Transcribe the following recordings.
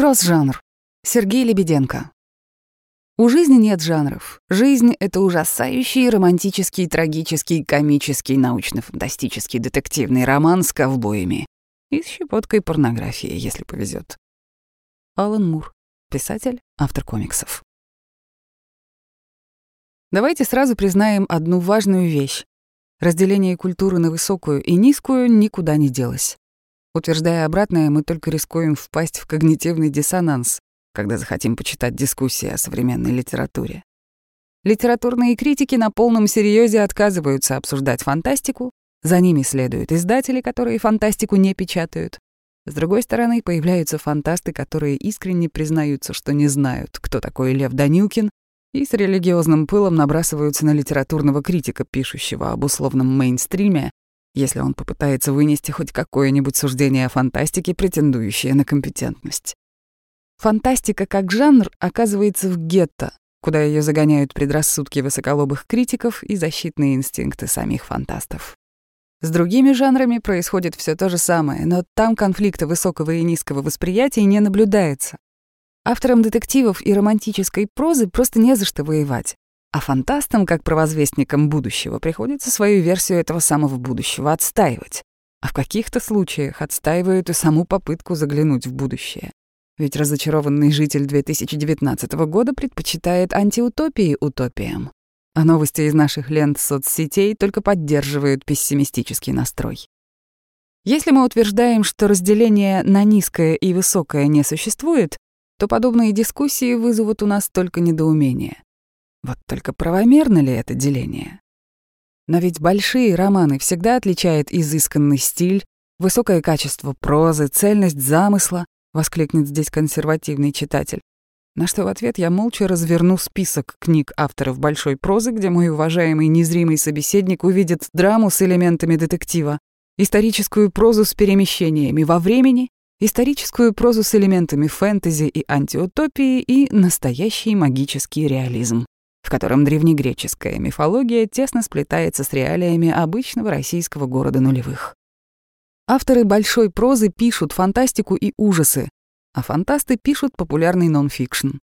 Кросс-жанр. Сергей Лебеденко. У жизни нет жанров. Жизнь — это ужасающий, романтический, трагический, комический, научно-фантастический детективный роман с ковбоями. И с щепоткой порнографии, если повезет. Алан Мур. Писатель, автор комиксов. Давайте сразу признаем одну важную вещь. Разделение культуры на высокую и низкую никуда не делось. Утверждая обратное, мы только рискуем впасть в когнитивный диссонанс, когда захотим почитать дискуссии о современной литературе. Литературные критики на полном серьезе отказываются обсуждать фантастику, за ними следуют издатели, которые фантастику не печатают. С другой стороны, появляются фантасты, которые искренне признаются, что не знают, кто такой Лев Данилкин, и с религиозным пылом набрасываются на литературного критика, пишущего об условном мейнстриме, если он попытается вынести хоть какое-нибудь суждение о фантастике, претендующее на компетентность. Фантастика как жанр оказывается в гетто, куда ее загоняют предрассудки высоколобых критиков и защитные инстинкты самих фантастов. С другими жанрами происходит все то же самое, но там конфликта высокого и низкого восприятия не наблюдается. Авторам детективов и романтической прозы просто не за что воевать. А фантастам, как провозвестникам будущего, приходится свою версию этого самого будущего отстаивать. А в каких-то случаях отстаивают и саму попытку заглянуть в будущее. Ведь разочарованный житель 2019 года предпочитает антиутопии утопиям. А новости из наших лент соцсетей только поддерживают пессимистический настрой. Если мы утверждаем, что разделение на низкое и высокое не существует, то подобные дискуссии вызовут у нас только недоумение. Вот только правомерно ли это деление? Но ведь большие романы всегда отличает изысканный стиль, высокое качество прозы, цельность замысла, воскликнет здесь консервативный читатель. На что в ответ я молча разверну список книг авторов большой прозы, где мой уважаемый незримый собеседник увидит драму с элементами детектива, историческую прозу с перемещениями во времени, историческую прозу с элементами фэнтези и антиутопии и настоящий магический реализм в котором древнегреческая мифология тесно сплетается с реалиями обычного российского города нулевых. Авторы большой прозы пишут фантастику и ужасы, а фантасты пишут популярный нон-фикшн.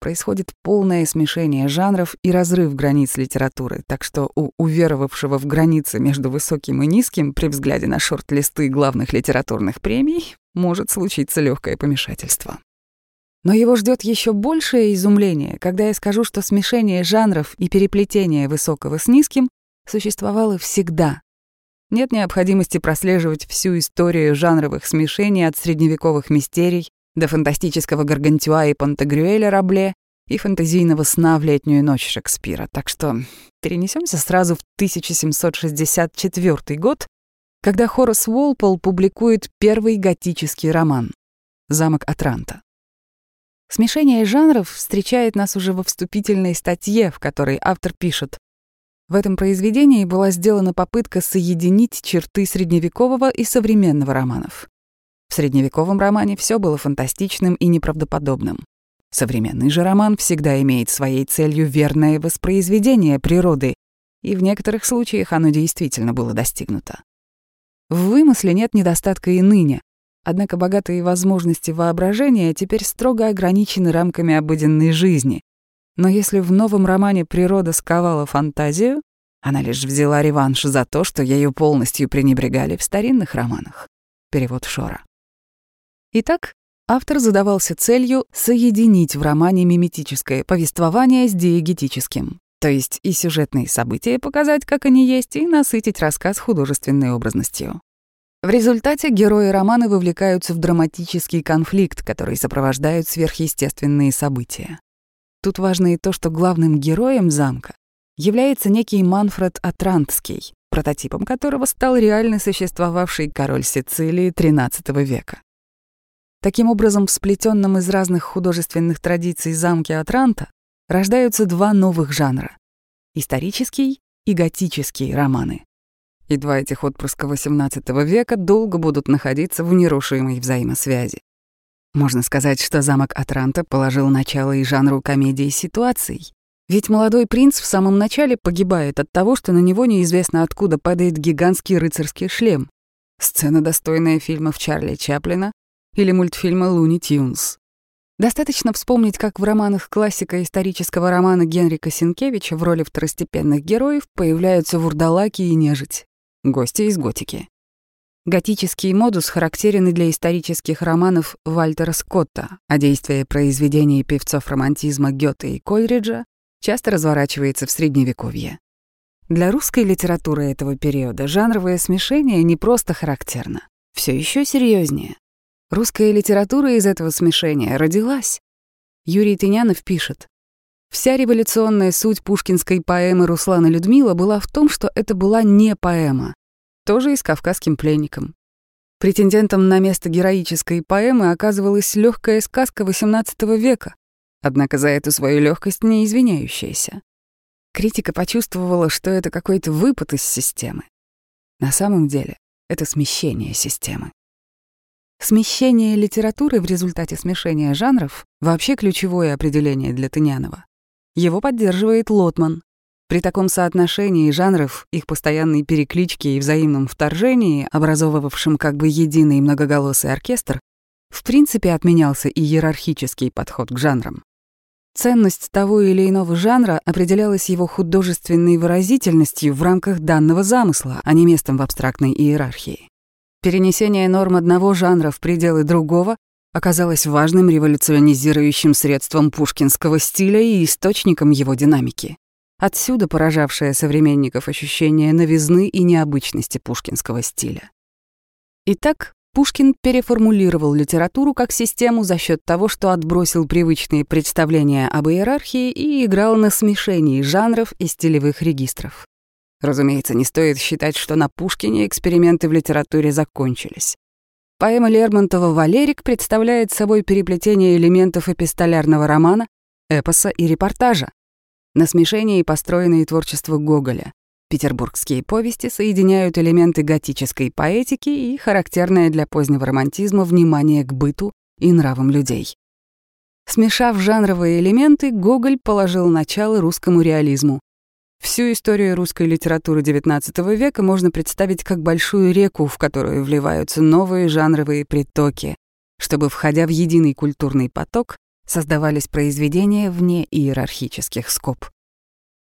Происходит полное смешение жанров и разрыв границ литературы, так что у уверовавшего в границы между высоким и низким при взгляде на шорт-листы главных литературных премий может случиться легкое помешательство. Но его ждет еще большее изумление, когда я скажу, что смешение жанров и переплетение высокого с низким существовало всегда. Нет необходимости прослеживать всю историю жанровых смешений от средневековых мистерий до фантастического Гаргантюа и Пантагрюэля Рабле и фантазийного сна в летнюю ночь Шекспира. Так что перенесемся сразу в 1764 год, когда Хорас Уолпол публикует первый готический роман «Замок Атранта». Смешение жанров встречает нас уже во вступительной статье, в которой автор пишет в этом произведении была сделана попытка соединить черты средневекового и современного романов. В средневековом романе все было фантастичным и неправдоподобным. Современный же роман всегда имеет своей целью верное воспроизведение природы, и в некоторых случаях оно действительно было достигнуто. В вымысле нет недостатка и ныне, Однако богатые возможности воображения теперь строго ограничены рамками обыденной жизни. Но если в новом романе природа сковала фантазию, она лишь взяла реванш за то, что ею полностью пренебрегали в старинных романах. Перевод Шора. Итак, автор задавался целью соединить в романе миметическое повествование с диегетическим, то есть и сюжетные события показать, как они есть, и насытить рассказ художественной образностью. В результате герои романа вовлекаются в драматический конфликт, который сопровождают сверхъестественные события. Тут важно и то, что главным героем замка является некий Манфред Атрантский, прототипом которого стал реально существовавший король Сицилии XIII века. Таким образом, в сплетенном из разных художественных традиций замке Атранта рождаются два новых жанра — исторический и готический романы. И два этих отпрыска XVIII века долго будут находиться в нерушимой взаимосвязи. Можно сказать, что замок Атранта положил начало и жанру комедии ситуаций. Ведь молодой принц в самом начале погибает от того, что на него неизвестно откуда падает гигантский рыцарский шлем. Сцена, достойная фильмов Чарли Чаплина или мультфильма «Луни Тюнс». Достаточно вспомнить, как в романах классика исторического романа Генрика Сенкевича в роли второстепенных героев появляются вурдалаки и нежить, гости из готики. Готический модус характерен и для исторических романов Вальтера Скотта, а действие произведений певцов романтизма Гёте и Кольриджа часто разворачивается в Средневековье. Для русской литературы этого периода жанровое смешение не просто характерно, все еще серьезнее. Русская литература из этого смешения родилась. Юрий Тынянов пишет, Вся революционная суть пушкинской поэмы «Руслана Людмила» была в том, что это была не поэма, тоже и с кавказским пленником. Претендентом на место героической поэмы оказывалась легкая сказка XVIII века, однако за эту свою легкость не извиняющаяся. Критика почувствовала, что это какой-то выпад из системы. На самом деле это смещение системы. Смещение литературы в результате смешения жанров — вообще ключевое определение для Тынянова. Его поддерживает Лотман. При таком соотношении жанров, их постоянной перекличке и взаимном вторжении, образовывавшем как бы единый многоголосый оркестр, в принципе отменялся и иерархический подход к жанрам. Ценность того или иного жанра определялась его художественной выразительностью в рамках данного замысла, а не местом в абстрактной иерархии. Перенесение норм одного жанра в пределы другого оказалось важным революционизирующим средством пушкинского стиля и источником его динамики. Отсюда поражавшее современников ощущение новизны и необычности пушкинского стиля. Итак, Пушкин переформулировал литературу как систему за счет того, что отбросил привычные представления об иерархии и играл на смешении жанров и стилевых регистров. Разумеется, не стоит считать, что на Пушкине эксперименты в литературе закончились. Поэма Лермонтова «Валерик» представляет собой переплетение элементов эпистолярного романа, эпоса и репортажа. На смешении построено и творчество Гоголя. Петербургские повести соединяют элементы готической поэтики и характерное для позднего романтизма внимание к быту и нравам людей. Смешав жанровые элементы, Гоголь положил начало русскому реализму, Всю историю русской литературы XIX века можно представить как большую реку, в которую вливаются новые жанровые притоки, чтобы, входя в единый культурный поток, создавались произведения вне иерархических скоб.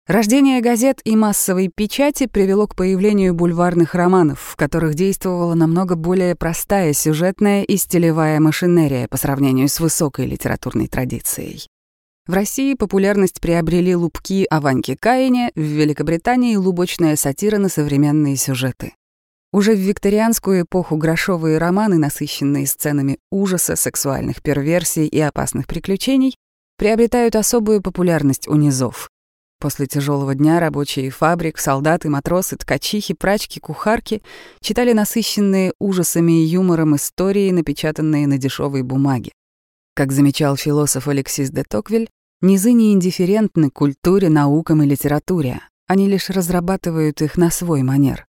Рождение газет и массовой печати привело к появлению бульварных романов, в которых действовала намного более простая сюжетная и стилевая машинерия по сравнению с высокой литературной традицией. В России популярность приобрели лупки о Ваньке Каине, в Великобритании — лубочная сатира на современные сюжеты. Уже в викторианскую эпоху грошовые романы, насыщенные сценами ужаса, сексуальных перверсий и опасных приключений, приобретают особую популярность у низов. После тяжелого дня рабочие фабрик, солдаты, матросы, ткачихи, прачки, кухарки читали насыщенные ужасами и юмором истории, напечатанные на дешевой бумаге. Как замечал философ Алексис де Токвиль, низы не индифферентны культуре, наукам и литературе, они лишь разрабатывают их на свой манер.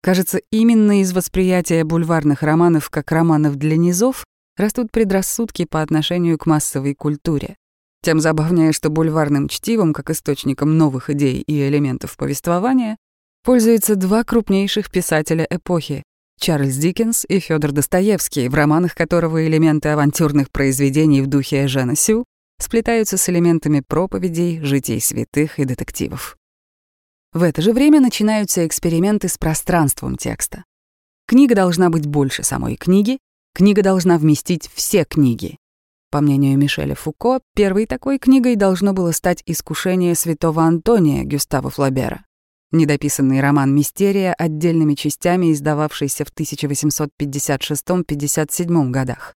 Кажется, именно из восприятия бульварных романов как романов для низов растут предрассудки по отношению к массовой культуре. Тем забавнее, что бульварным чтивом, как источником новых идей и элементов повествования, пользуются два крупнейших писателя эпохи Чарльз Диккенс и Федор Достоевский, в романах которого элементы авантюрных произведений в духе Жана Сю сплетаются с элементами проповедей, житий святых и детективов. В это же время начинаются эксперименты с пространством текста. Книга должна быть больше самой книги, книга должна вместить все книги. По мнению Мишеля Фуко, первой такой книгой должно было стать «Искушение святого Антония» Гюстава Флабера недописанный роман «Мистерия» отдельными частями, издававшийся в 1856-57 годах.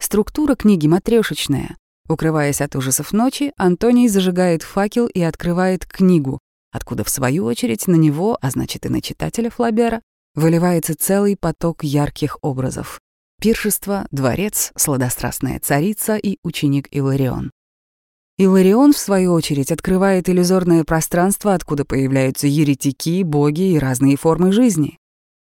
Структура книги матрешечная. Укрываясь от ужасов ночи, Антоний зажигает факел и открывает книгу, откуда, в свою очередь, на него, а значит и на читателя Флабера, выливается целый поток ярких образов. Пиршество, дворец, сладострастная царица и ученик Иларион. Иларион, в свою очередь, открывает иллюзорное пространство, откуда появляются еретики, боги и разные формы жизни.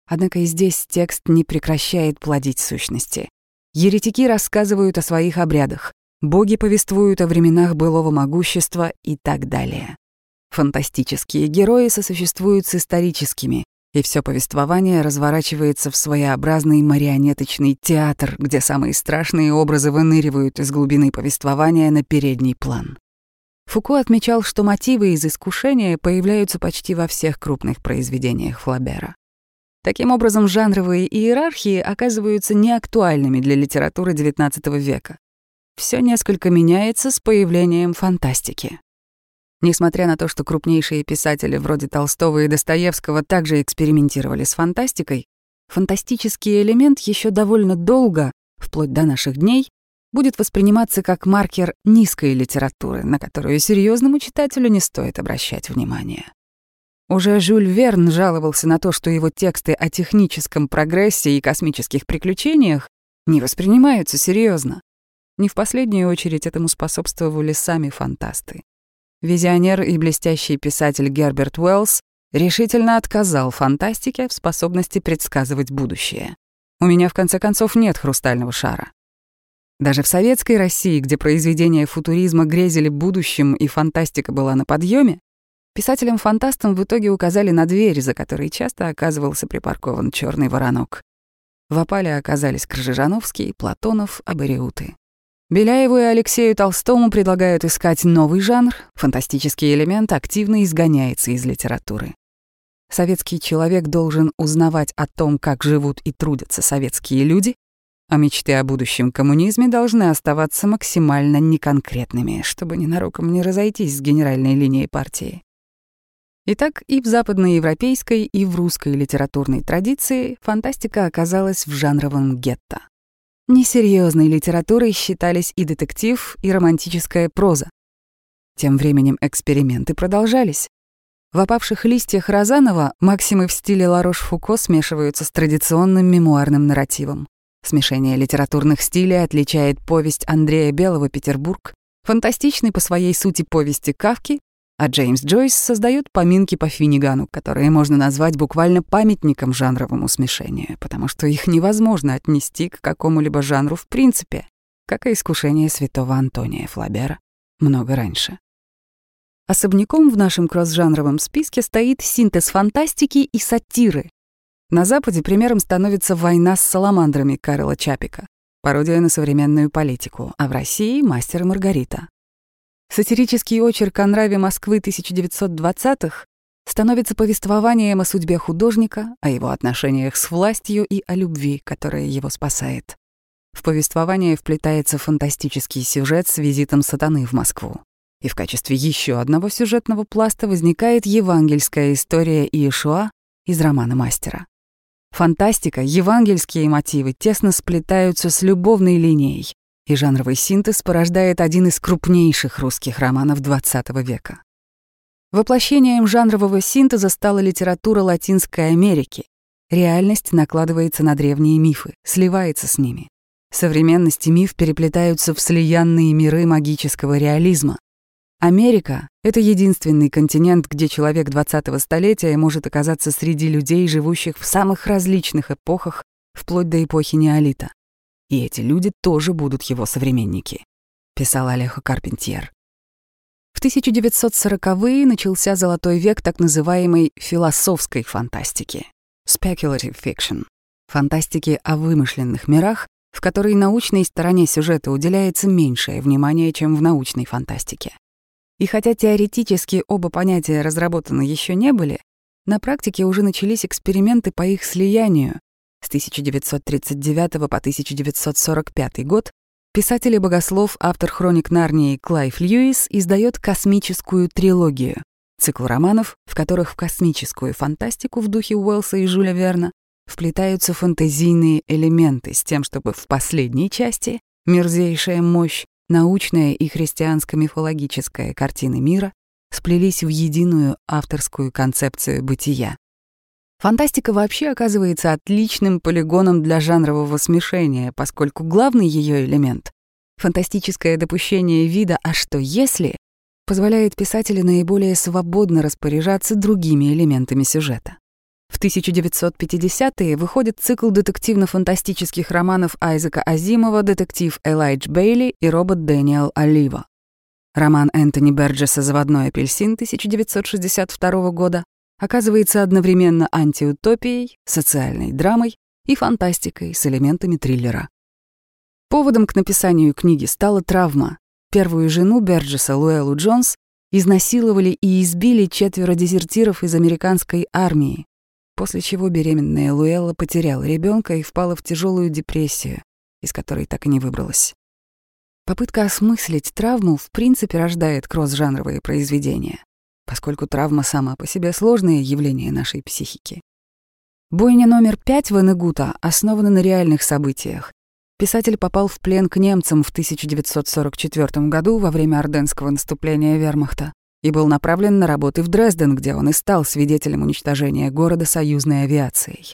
Однако и здесь текст не прекращает плодить сущности. Еретики рассказывают о своих обрядах, боги повествуют о временах былого могущества и так далее. Фантастические герои сосуществуют с историческими, и все повествование разворачивается в своеобразный марионеточный театр, где самые страшные образы выныривают из глубины повествования на передний план. Фуко отмечал, что мотивы из искушения появляются почти во всех крупных произведениях Флабера. Таким образом, жанровые иерархии оказываются неактуальными для литературы XIX века. Все несколько меняется с появлением фантастики. Несмотря на то, что крупнейшие писатели вроде Толстого и Достоевского также экспериментировали с фантастикой, фантастический элемент еще довольно долго, вплоть до наших дней, будет восприниматься как маркер низкой литературы, на которую серьезному читателю не стоит обращать внимание. Уже Жюль Верн жаловался на то, что его тексты о техническом прогрессе и космических приключениях не воспринимаются серьезно. Не в последнюю очередь этому способствовали сами фантасты. Визионер и блестящий писатель Герберт Уэллс решительно отказал фантастике в способности предсказывать будущее. У меня, в конце концов, нет хрустального шара. Даже в советской России, где произведения футуризма грезили будущим и фантастика была на подъеме, писателям-фантастам в итоге указали на дверь, за которой часто оказывался припаркован черный воронок. В опале оказались Крыжижановский, Платонов, Абариуты. Беляеву и Алексею Толстому предлагают искать новый жанр, фантастический элемент активно изгоняется из литературы. Советский человек должен узнавать о том, как живут и трудятся советские люди, а мечты о будущем коммунизме должны оставаться максимально неконкретными, чтобы ненароком не разойтись с генеральной линией партии. Итак, и в западноевропейской, и в русской литературной традиции фантастика оказалась в жанровом гетто. Несерьезной литературой считались и детектив, и романтическая проза. Тем временем эксперименты продолжались. В опавших листьях Розанова максимы в стиле Ларош-Фуко смешиваются с традиционным мемуарным нарративом. Смешение литературных стилей отличает повесть Андрея Белого «Петербург», фантастичный по своей сути повести Кавки а Джеймс Джойс создает поминки по Финнигану, которые можно назвать буквально памятником жанровому смешению, потому что их невозможно отнести к какому-либо жанру в принципе, как и искушение святого Антония Флабера много раньше. Особняком в нашем кросс-жанровом списке стоит синтез фантастики и сатиры. На Западе примером становится «Война с саламандрами» Карла Чапика, пародия на современную политику, а в России «Мастер и Маргарита», Сатирический очерк о нраве Москвы 1920-х становится повествованием о судьбе художника, о его отношениях с властью и о любви, которая его спасает. В повествование вплетается фантастический сюжет с визитом сатаны в Москву. И в качестве еще одного сюжетного пласта возникает евангельская история Иешуа из романа «Мастера». Фантастика, евангельские мотивы тесно сплетаются с любовной линией, и жанровый синтез порождает один из крупнейших русских романов XX века. Воплощением жанрового синтеза стала литература Латинской Америки. Реальность накладывается на древние мифы, сливается с ними. Современность и миф переплетаются в слиянные миры магического реализма. Америка — это единственный континент, где человек 20-го столетия может оказаться среди людей, живущих в самых различных эпохах, вплоть до эпохи неолита и эти люди тоже будут его современники», — писал Олег Карпентьер. В 1940-е начался золотой век так называемой философской фантастики — speculative fiction, фантастики о вымышленных мирах, в которой научной стороне сюжета уделяется меньшее внимание, чем в научной фантастике. И хотя теоретически оба понятия разработаны еще не были, на практике уже начались эксперименты по их слиянию, с 1939 по 1945 год писатель и богослов, автор хроник Нарнии Клайв Льюис издает космическую трилогию, цикл романов, в которых в космическую фантастику в духе Уэллса и Жюля Верна вплетаются фэнтезийные элементы с тем, чтобы в последней части мерзейшая мощь, научная и христианско-мифологическая картины мира сплелись в единую авторскую концепцию бытия. Фантастика вообще оказывается отличным полигоном для жанрового смешения, поскольку главный ее элемент — фантастическое допущение вида «а что если» позволяет писателю наиболее свободно распоряжаться другими элементами сюжета. В 1950-е выходит цикл детективно-фантастических романов Айзека Азимова «Детектив Элайдж Бейли» и робот Дэниел Олива. Роман Энтони Берджеса «Заводной апельсин» 1962 года оказывается одновременно антиутопией, социальной драмой и фантастикой с элементами триллера. Поводом к написанию книги стала травма. Первую жену Берджеса Луэллу Джонс изнасиловали и избили четверо дезертиров из американской армии, после чего беременная Луэлла потеряла ребенка и впала в тяжелую депрессию, из которой так и не выбралась. Попытка осмыслить травму в принципе рождает кросс-жанровые произведения, поскольку травма сама по себе сложное явление нашей психики. Бойня номер пять Ванегута основана на реальных событиях, Писатель попал в плен к немцам в 1944 году во время орденского наступления вермахта и был направлен на работы в Дрезден, где он и стал свидетелем уничтожения города союзной авиацией.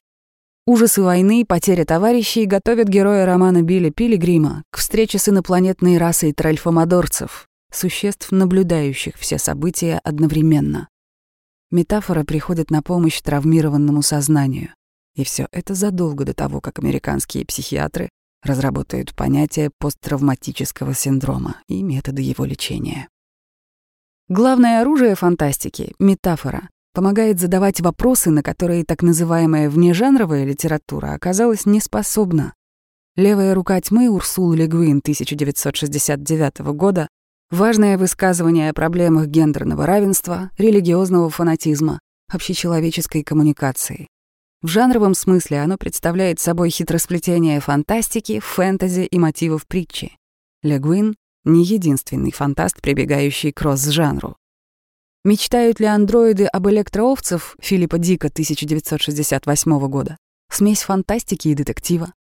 Ужасы войны и потеря товарищей готовят героя романа Билли Пилигрима к встрече с инопланетной расой тральфомодорцев, существ, наблюдающих все события одновременно. Метафора приходит на помощь травмированному сознанию. И все это задолго до того, как американские психиатры разработают понятие посттравматического синдрома и методы его лечения. Главное оружие фантастики — метафора — помогает задавать вопросы, на которые так называемая внежанровая литература оказалась неспособна. «Левая рука тьмы» Урсулы Легвин 1969 года важное высказывание о проблемах гендерного равенства, религиозного фанатизма, общечеловеческой коммуникации. В жанровом смысле оно представляет собой хитросплетение фантастики, фэнтези и мотивов притчи. Ле Гуин — не единственный фантаст, прибегающий к кросс-жанру. «Мечтают ли андроиды об электроовцев» Филиппа Дика 1968 года? Смесь фантастики и детектива.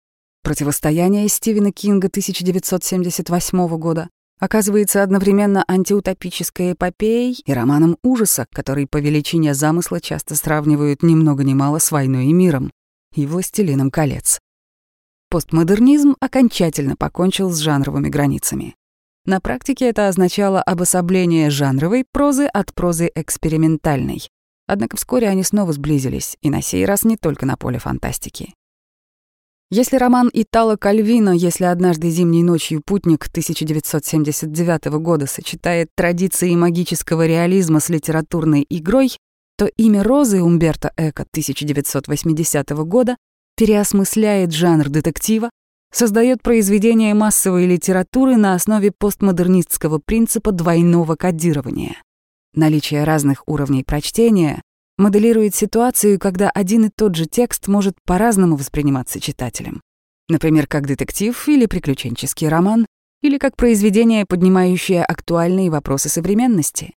Противостояние Стивена Кинга 1978 года оказывается одновременно антиутопической эпопеей и романом ужаса, который по величине замысла часто сравнивают ни много ни мало с «Войной и миром» и «Властелином колец». Постмодернизм окончательно покончил с жанровыми границами. На практике это означало обособление жанровой прозы от прозы экспериментальной. Однако вскоре они снова сблизились, и на сей раз не только на поле фантастики. Если роман Итало Кальвино «Если однажды зимней ночью путник» 1979 года сочетает традиции магического реализма с литературной игрой, то имя Розы Умберто Эко 1980 года переосмысляет жанр детектива, создает произведение массовой литературы на основе постмодернистского принципа двойного кодирования. Наличие разных уровней прочтения моделирует ситуацию, когда один и тот же текст может по-разному восприниматься читателем. Например, как детектив или приключенческий роман, или как произведение, поднимающее актуальные вопросы современности.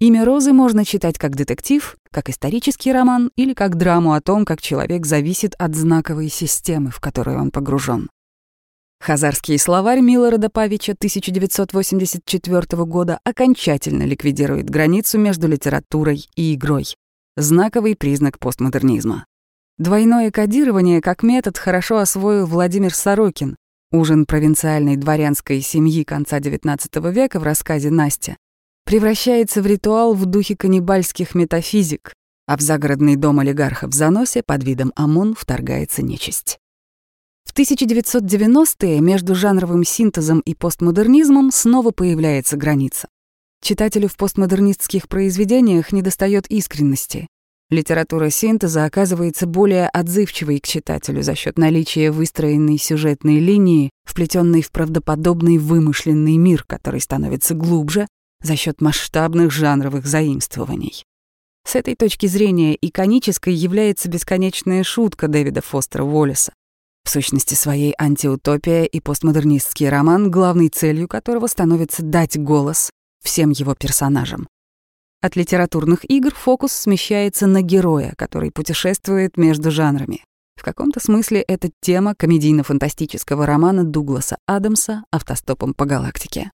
«Имя Розы» можно читать как детектив, как исторический роман или как драму о том, как человек зависит от знаковой системы, в которую он погружен. Хазарский словарь Милорада Павича 1984 года окончательно ликвидирует границу между литературой и игрой знаковый признак постмодернизма. Двойное кодирование как метод хорошо освоил Владимир Сорокин. Ужин провинциальной дворянской семьи конца XIX века в рассказе «Настя» превращается в ритуал в духе каннибальских метафизик, а в загородный дом олигарха в заносе под видом ОМОН вторгается нечисть. В 1990-е между жанровым синтезом и постмодернизмом снова появляется граница. Читателю в постмодернистских произведениях недостает искренности. Литература синтеза оказывается более отзывчивой к читателю за счет наличия выстроенной сюжетной линии, вплетенной в правдоподобный вымышленный мир, который становится глубже за счет масштабных жанровых заимствований. С этой точки зрения иконической является бесконечная шутка Дэвида Фостера Уоллеса. В сущности своей антиутопия и постмодернистский роман, главной целью которого становится дать голос всем его персонажам. От литературных игр фокус смещается на героя, который путешествует между жанрами. В каком-то смысле это тема комедийно-фантастического романа Дугласа Адамса «Автостопом по галактике».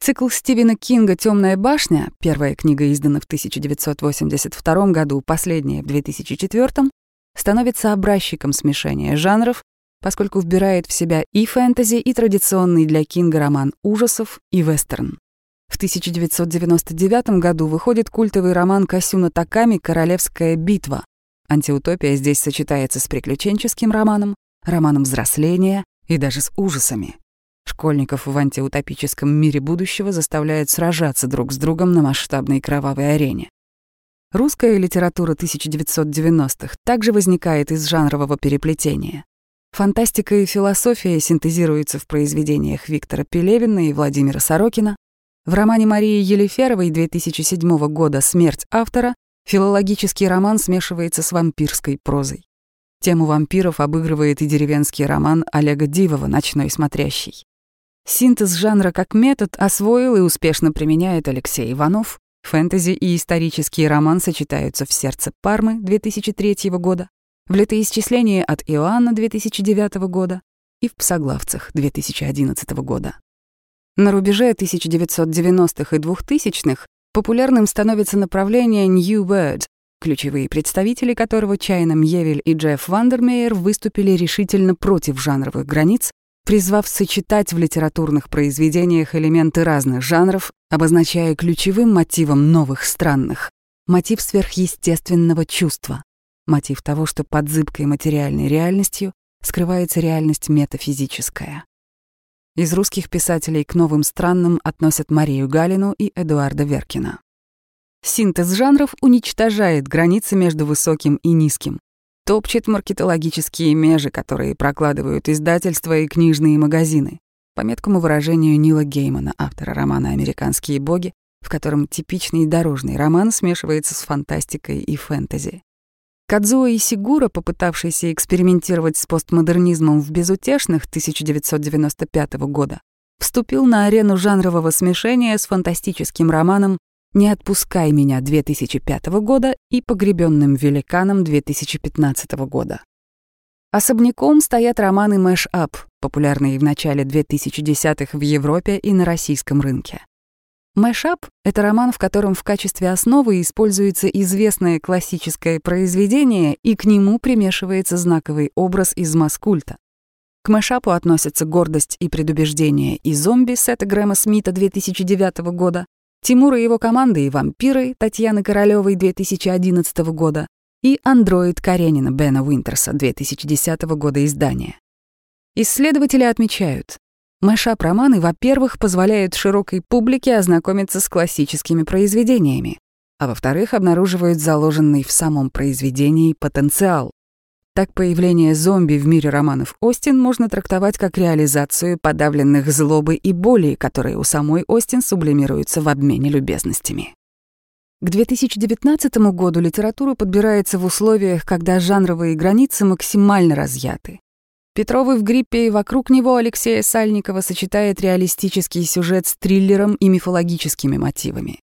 Цикл Стивена Кинга «Темная башня», первая книга издана в 1982 году, последняя в 2004, становится образчиком смешения жанров, поскольку вбирает в себя и фэнтези, и традиционный для Кинга роман ужасов, и вестерн. В 1999 году выходит культовый роман Касюна Таками «Королевская битва». Антиутопия здесь сочетается с приключенческим романом, романом взросления и даже с ужасами. Школьников в антиутопическом мире будущего заставляют сражаться друг с другом на масштабной кровавой арене. Русская литература 1990-х также возникает из жанрового переплетения. Фантастика и философия синтезируются в произведениях Виктора Пелевина и Владимира Сорокина. В романе Марии Елеферовой 2007 года «Смерть автора» филологический роман смешивается с вампирской прозой. Тему вампиров обыгрывает и деревенский роман Олега Дивова «Ночной смотрящий». Синтез жанра как метод освоил и успешно применяет Алексей Иванов. Фэнтези и исторический роман сочетаются в «Сердце Пармы» 2003 года, в «Летоисчислении от Иоанна» 2009 года и в «Псоглавцах» 2011 года. На рубеже 1990-х и 2000-х популярным становится направление New Word, ключевые представители которого Чайна Мьевель и Джефф Вандермеер выступили решительно против жанровых границ, призвав сочетать в литературных произведениях элементы разных жанров, обозначая ключевым мотивом новых странных мотив сверхъестественного чувства, мотив того, что под зыбкой материальной реальностью скрывается реальность метафизическая. Из русских писателей к новым странным относят Марию Галину и Эдуарда Веркина. Синтез жанров уничтожает границы между высоким и низким, топчет маркетологические межи, которые прокладывают издательства и книжные магазины, по меткому выражению Нила Геймана, автора романа «Американские боги», в котором типичный дорожный роман смешивается с фантастикой и фэнтези. Кадзуо Исигуро, попытавшийся экспериментировать с постмодернизмом в «Безутешных» 1995 года, вступил на арену жанрового смешения с фантастическим романом «Не отпускай меня» 2005 года и «Погребенным великаном» 2015 года. Особняком стоят романы «Мэш-ап», популярные в начале 2010-х в Европе и на российском рынке. Мэшап — это роман, в котором в качестве основы используется известное классическое произведение, и к нему примешивается знаковый образ из маскульта. К мэшапу относятся «Гордость и предубеждение» и «Зомби» Сета Грэма Смита 2009 года, «Тимур и его команда» и «Вампиры» Татьяны Королёвой 2011 года и «Андроид Каренина» Бена Уинтерса 2010 года издания. Исследователи отмечают, Мэшап-романы, во-первых, позволяют широкой публике ознакомиться с классическими произведениями, а во-вторых, обнаруживают заложенный в самом произведении потенциал. Так появление зомби в мире романов Остин можно трактовать как реализацию подавленных злобы и боли, которые у самой Остин сублимируются в обмене любезностями. К 2019 году литература подбирается в условиях, когда жанровые границы максимально разъяты. Петровы в гриппе и вокруг него Алексея Сальникова сочетает реалистический сюжет с триллером и мифологическими мотивами.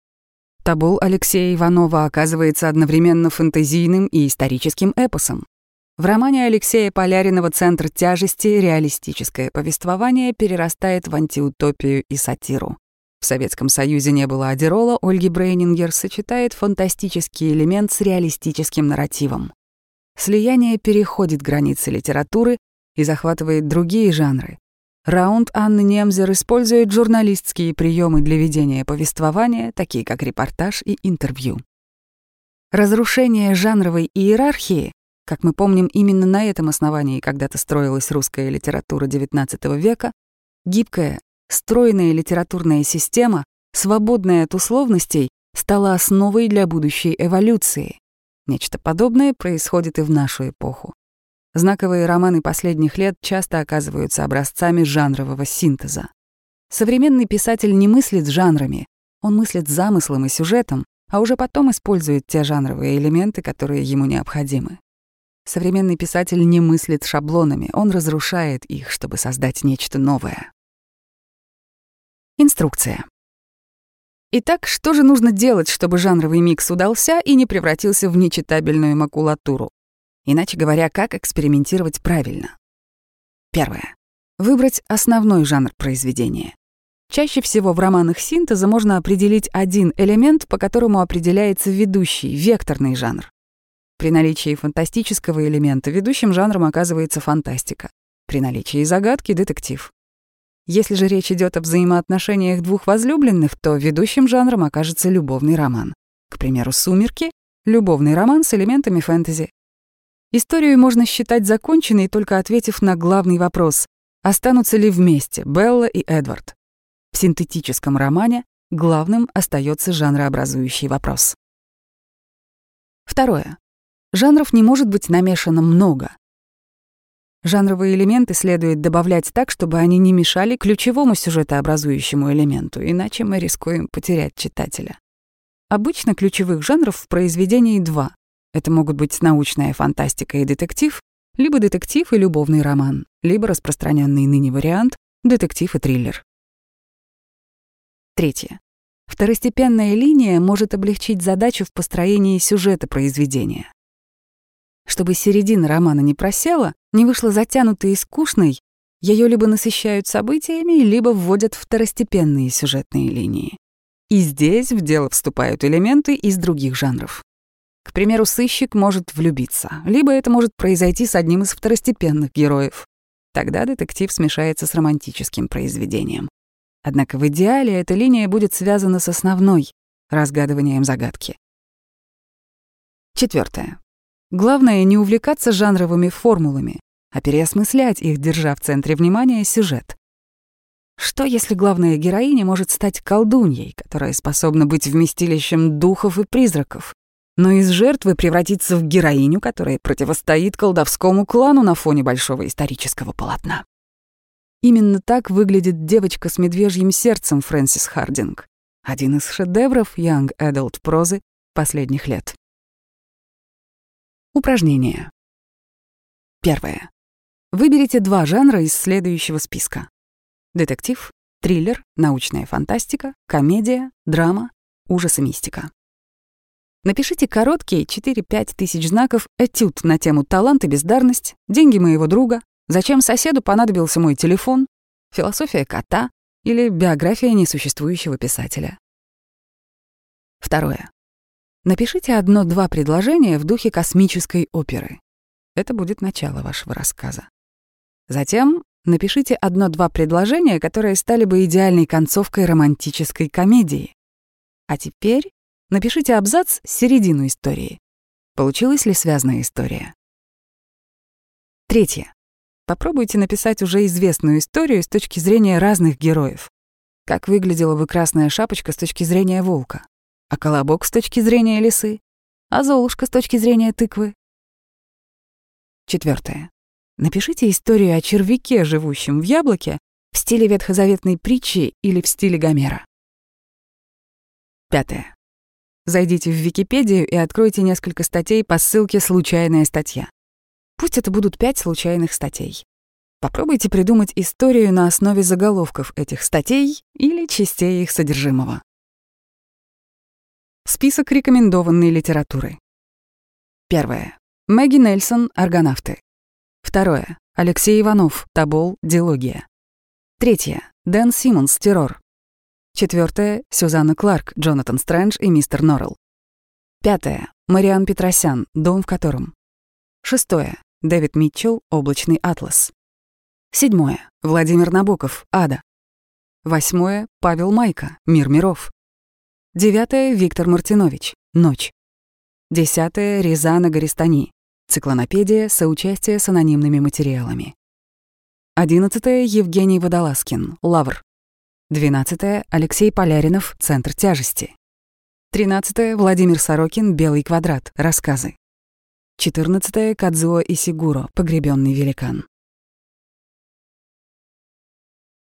Табул Алексея Иванова оказывается одновременно фэнтезийным и историческим эпосом. В романе Алексея Поляринова «Центр тяжести» реалистическое повествование перерастает в антиутопию и сатиру. В Советском Союзе не было Адерола, Ольги Брейнингер сочетает фантастический элемент с реалистическим нарративом. Слияние переходит границы литературы и захватывает другие жанры. Раунд Анны Немзер использует журналистские приемы для ведения повествования, такие как репортаж и интервью. Разрушение жанровой иерархии, как мы помним, именно на этом основании когда-то строилась русская литература XIX века, гибкая, стройная литературная система, свободная от условностей, стала основой для будущей эволюции. Нечто подобное происходит и в нашу эпоху. Знаковые романы последних лет часто оказываются образцами жанрового синтеза. Современный писатель не мыслит жанрами, он мыслит замыслом и сюжетом, а уже потом использует те жанровые элементы, которые ему необходимы. Современный писатель не мыслит шаблонами, он разрушает их, чтобы создать нечто новое. Инструкция. Итак, что же нужно делать, чтобы жанровый микс удался и не превратился в нечитабельную макулатуру? Иначе говоря, как экспериментировать правильно. Первое. Выбрать основной жанр произведения. Чаще всего в романах синтеза можно определить один элемент, по которому определяется ведущий, векторный жанр. При наличии фантастического элемента ведущим жанром оказывается фантастика. При наличии загадки — детектив. Если же речь идет о взаимоотношениях двух возлюбленных, то ведущим жанром окажется любовный роман. К примеру, «Сумерки» — любовный роман с элементами фэнтези. Историю можно считать законченной, только ответив на главный вопрос — останутся ли вместе Белла и Эдвард. В синтетическом романе главным остается жанрообразующий вопрос. Второе. Жанров не может быть намешано много. Жанровые элементы следует добавлять так, чтобы они не мешали ключевому сюжетообразующему элементу, иначе мы рискуем потерять читателя. Обычно ключевых жанров в произведении два. Это могут быть научная фантастика и детектив, либо детектив и любовный роман, либо распространенный ныне вариант — детектив и триллер. Третье. Второстепенная линия может облегчить задачу в построении сюжета произведения. Чтобы середина романа не просела, не вышла затянутой и скучной, ее либо насыщают событиями, либо вводят второстепенные сюжетные линии. И здесь в дело вступают элементы из других жанров. К примеру, сыщик может влюбиться, либо это может произойти с одним из второстепенных героев. Тогда детектив смешается с романтическим произведением. Однако в идеале эта линия будет связана с основной — разгадыванием загадки. Четвертое. Главное — не увлекаться жанровыми формулами, а переосмыслять их, держа в центре внимания сюжет. Что, если главная героиня может стать колдуньей, которая способна быть вместилищем духов и призраков, но из жертвы превратиться в героиню, которая противостоит колдовскому клану на фоне большого исторического полотна. Именно так выглядит девочка с медвежьим сердцем Фрэнсис Хардинг, один из шедевров Young Adult прозы последних лет. Упражнение. Первое. Выберите два жанра из следующего списка. Детектив, триллер, научная фантастика, комедия, драма, ужас и мистика. Напишите короткий 4-5 тысяч знаков этюд на тему «Талант и бездарность», «Деньги моего друга», «Зачем соседу понадобился мой телефон», «Философия кота» или «Биография несуществующего писателя». Второе. Напишите одно-два предложения в духе космической оперы. Это будет начало вашего рассказа. Затем напишите одно-два предложения, которые стали бы идеальной концовкой романтической комедии. А теперь Напишите абзац середину истории. Получилась ли связанная история? Третье. Попробуйте написать уже известную историю с точки зрения разных героев. Как выглядела бы красная шапочка с точки зрения волка, а колобок с точки зрения лисы, а золушка с точки зрения тыквы. Четвертое. Напишите историю о червяке, живущем в яблоке, в стиле ветхозаветной притчи или в стиле Гомера. Пятое. Зайдите в Википедию и откройте несколько статей по ссылке «Случайная статья». Пусть это будут пять случайных статей. Попробуйте придумать историю на основе заголовков этих статей или частей их содержимого. Список рекомендованной литературы. Первое. Мэгги Нельсон «Аргонавты». Второе. Алексей Иванов «Табол. Диалогия». Третье. Дэн Симмонс «Террор». Четвертое — Сюзанна Кларк, Джонатан Стрэндж и мистер Норрелл. Пятое — Мариан Петросян, дом в котором. Шестое — Дэвид Митчелл, облачный атлас. Седьмое — Владимир Набоков, Ада. Восьмое — Павел Майка, Мир миров. Девятое — Виктор Мартинович, Ночь. Десятое — Рязана Гористани, циклонопедия, соучастие с анонимными материалами. Одиннадцатое — Евгений Водолазкин, Лавр. 12. Алексей Поляринов, Центр тяжести. 13. Владимир Сорокин, Белый квадрат, рассказы. 14. Кадзуо Исигуро, Погребенный великан.